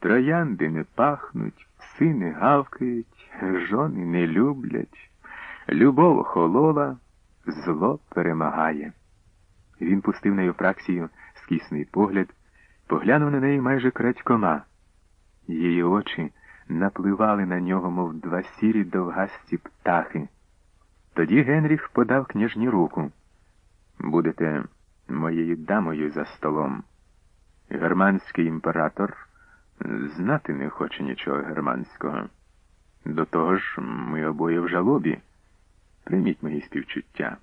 Троянди не пахнуть, пси не гавкають, жони не люблять. Любов охолола, зло перемагає. Він пустив на Євпраксію скісний погляд, поглянув на неї майже крадькома. Її очі напливали на нього, мов два сірі довгасті птахи. Тоді Генріх подав княжні руку. Будете моєю дамою за столом. Германський імператор знати не хоче нічого германського. До того ж, ми обоє в жалобі. Прийміть мої співчуття.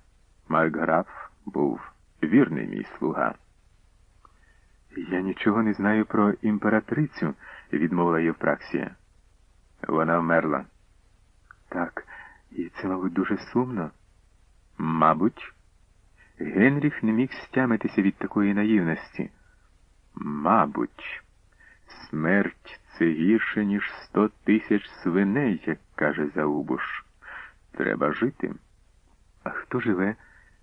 Маркграф був вірний мій слуга. Я нічого не знаю про імператрицю, відмовила Євпраксія. Вона вмерла. Так, і це, мабуть, дуже сумно. Мабуть, Генріх не міг стямитися від такої наївності. Мабуть, смерть це гірше, ніж сто тисяч свиней, як каже Заубуш. Треба жити. А хто живе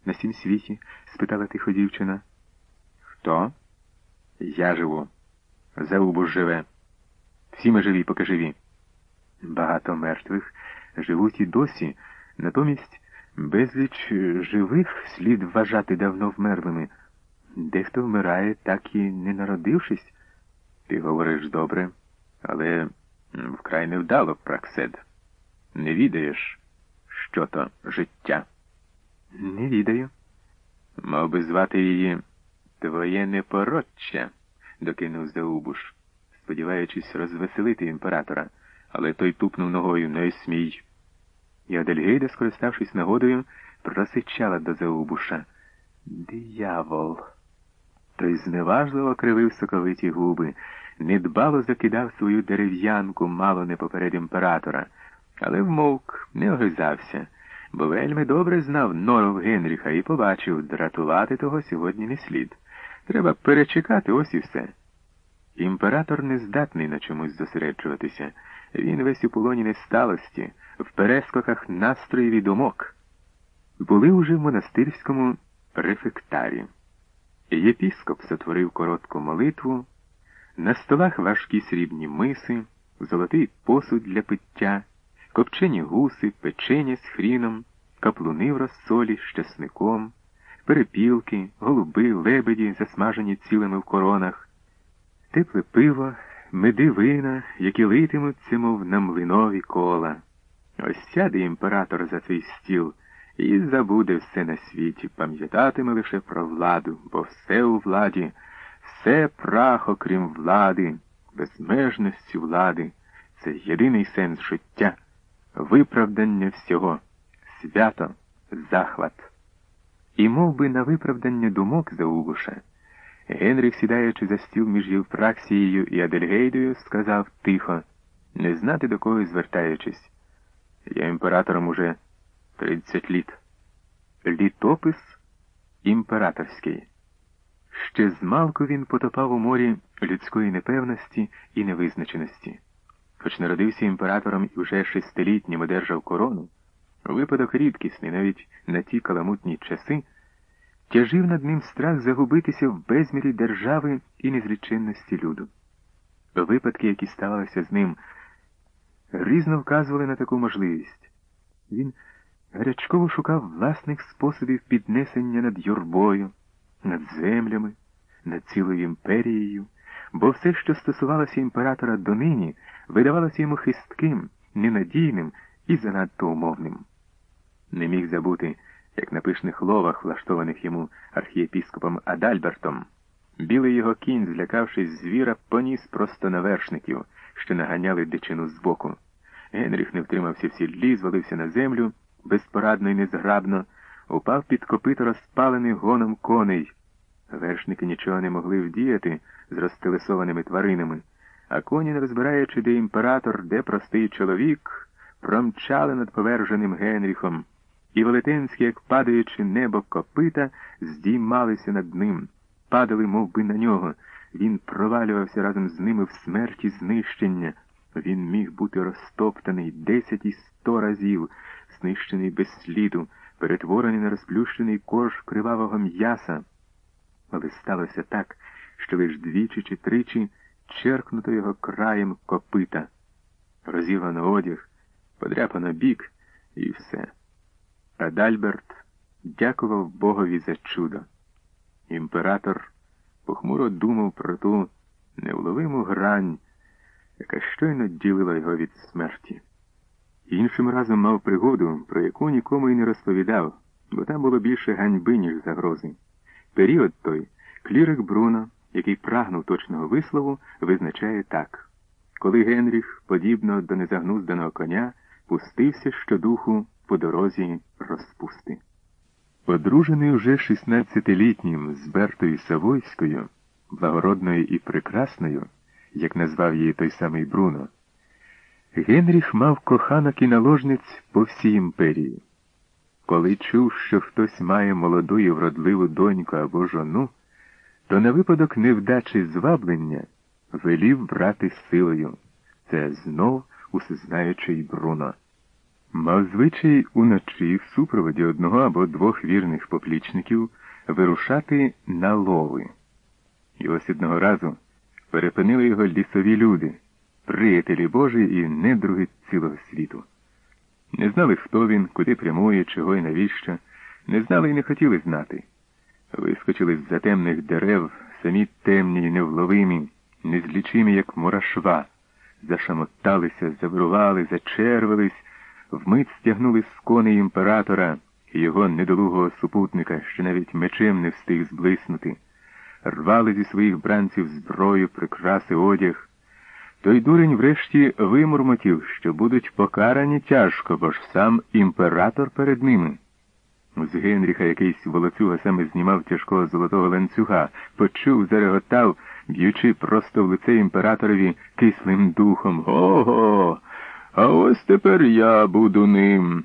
на сім світі? спитала тихо дівчина. Хто? Я живу. Заубуш живе. Всі ми живі, поки живі. Багато мертвих живуть і досі, натомість безліч живих слід вважати давно вмерлими. Дехто вмирає, так і не народившись. Ти говориш добре, але вкрай невдало, Праксед. Не відаєш, що то життя? Не відаю. Мав би звати її Твоє непороччя, докинув Заубуш, сподіваючись розвеселити імператора, але той тупнув ногою не смій. І Адельгейда, скориставшись нагодою, просичала до Заубуша. Диявол. Той зневажливо кривив соковиті губи, недбало закидав свою дерев'янку мало не поперед імператора, але вмовк, не огризався, бо вельми добре знав норов Генріха і побачив, дратувати того сьогодні не слід. Треба перечекати ось і все. Імператор не здатний на чомусь зосереджуватися. Він весь у полоні несталості, в перескоках настроїв і думок. Були уже в монастирському префектарі. Єпіскоп сотворив коротку молитву, на столах важкі срібні миси, золотий посуд для пиття, копчені гуси, печення з хріном, каплуни в розсолі з часником, перепілки, голуби, лебеді, засмажені цілими в коронах, тепле пиво, меди вина, які литимуться, мов на млинові кола. Ось сяде імператор за цей стіл і забуде все на світі, пам'ятатиме лише про владу, бо все у владі, все прах, окрім влади, безмежності влади, це єдиний сенс життя, виправдання всього, свято, захват. І мов би, на виправдання думок Заубуша, Генріх, сідаючи за стіл між Євпраксією і Адельгейдою, сказав тихо, не знати до кого звертаючись. Я імператором уже тридцять літ. Літопис імператорський. Ще змалку він потопав у морі людської непевності і невизначеності. Хоч народився імператором і вже шестилітнім одержав корону, випадок рідкісний навіть на ті каламутні часи, тяжив над ним страх загубитися в безмірі держави і незреченності люду. Випадки, які ставалися з ним, різно вказували на таку можливість. Він гарячково шукав власних способів піднесення над юрбою, над землями, над цілою імперією, бо все, що стосувалося імператора донині, видавалося йому хистким, ненадійним і занадто умовним. Не міг забути, як на пишних ловах, влаштованих йому архієпіскопом Адальбертом, білий його кінь, злякавшись звіра, поніс просто на вершників, що наганяли дичину збоку. Генріх не втримався в сідлі, звалився на землю, безпорадно і незграбно, упав під копито розпалених гоном коней. Вершники нічого не могли вдіяти з розтелесованими тваринами, а коні, не розбираючи, де імператор, де простий чоловік, промчали над поверженим Генріхом, і велетенські, як падаючи небо копита, здіймалися над ним, падали мов би, на нього. Він провалювався разом з ними в смерті знищення. Він міг бути розтоптаний десять і сто разів, знищений без сліду, перетворений на розплющений корж кривавого м'яса. Але сталося так, що лиш двічі чи тричі черкнуто його краєм копита, розірвано одяг, подряпано бік і все. Адальберт дякував Богові за чудо. Імператор похмуро думав про ту невловиму грань, яка щойно ділила його від смерті. Іншим разом мав пригоду, про яку нікому й не розповідав, бо там було більше ганьби, ніж загрози. Період той клірик Бруно, який прагнув точного вислову, визначає так. Коли Генріх, подібно до незагнузданого коня, пустився щодуху по дорозі розпусти. Одружений уже 16-літнім з Бертою Савойською, благородною і прекрасною, як назвав її той самий Бруно, Генріх мав коханок і наложниць по всій імперії. Коли чув, що хтось має молоду і вродливу доньку або жону, то на випадок невдачі зваблення велів брати силою. Це знов усезнаючий Бруно. Мав звичай уночі в супроводі одного або двох вірних поплічників вирушати на лови. І ось одного разу перепинили його лісові люди, приятелі Божі і недруги цілого світу. Не знали, хто він, куди прямує, чого і навіщо, не знали і не хотіли знати. Вискочили з за темних дерев, самі темні й невловимі, незлічимі, як мурашва, зашамоталися, заврували, зачервились, вмить стягнули з коней імператора і його недолугого супутника, що навіть мечем не встиг зблиснути, рвали зі своїх бранців зброю, прикраси, одяг. Той дурень врешті вимурмотів, що будуть покарані тяжко, бо ж сам імператор перед ними. З Генріха якийсь волоцюга саме знімав тяжкого золотого ланцюга, почув, зареготав, б'ючи просто в лице імператорові кислим духом. Ого! А ось тепер я буду ним.